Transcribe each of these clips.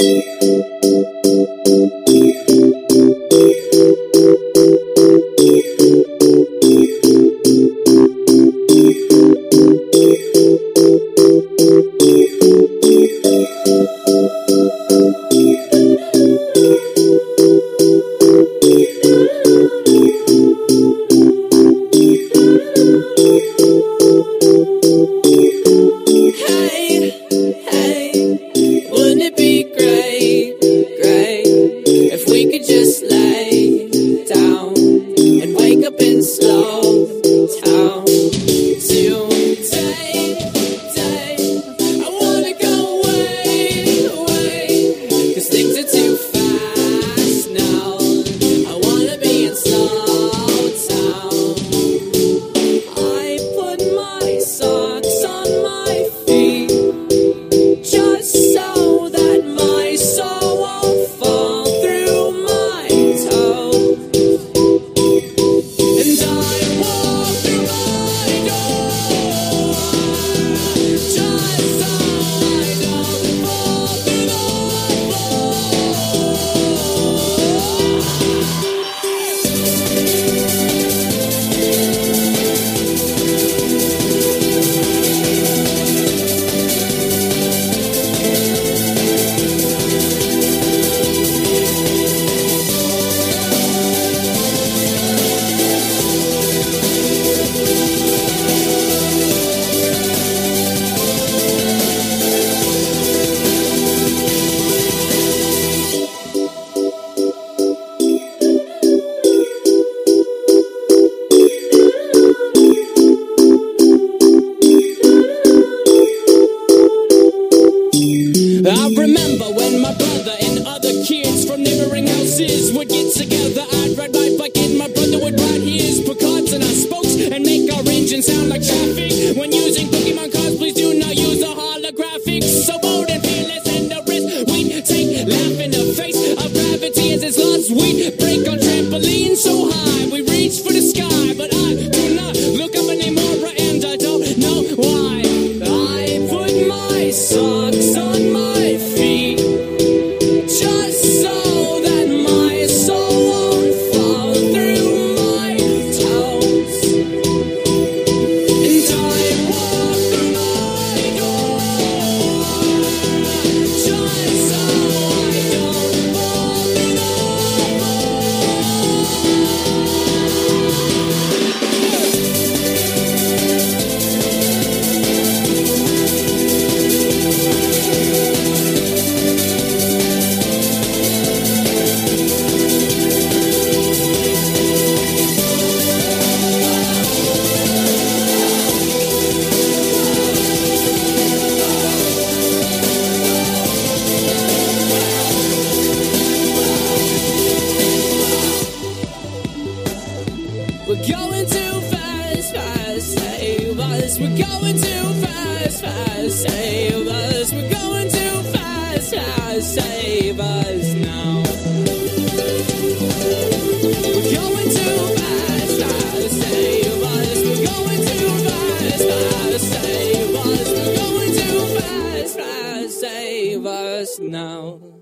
Thank you. Away, 'cause things I remember when my brother and other kids from neighboring houses would get together. I'd ride my bike and my brother would ride his Picards and our spokes and make our engine sound like traffic. When using Pokemon cards, please do not use the holographics. So bold and fearless and the risk we take. Laugh in the face of gravity as it's lost. We break on trampoline so high. We reach for the sky, but I do not look up anymore and I don't know why. I put my socks too fast, fast, save us. We're going too fast, fast, save us. We're going too fast, fast, save us now. We're going too fast, fast, save us. We're going too fast, fast, save us. We're going too fast, fast, save us now.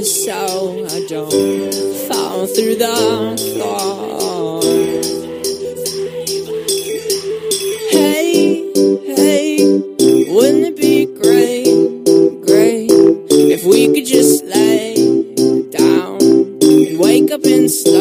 So I don't fall through the floor. Hey, hey, wouldn't it be great, great if we could just lay down and wake up and sleep?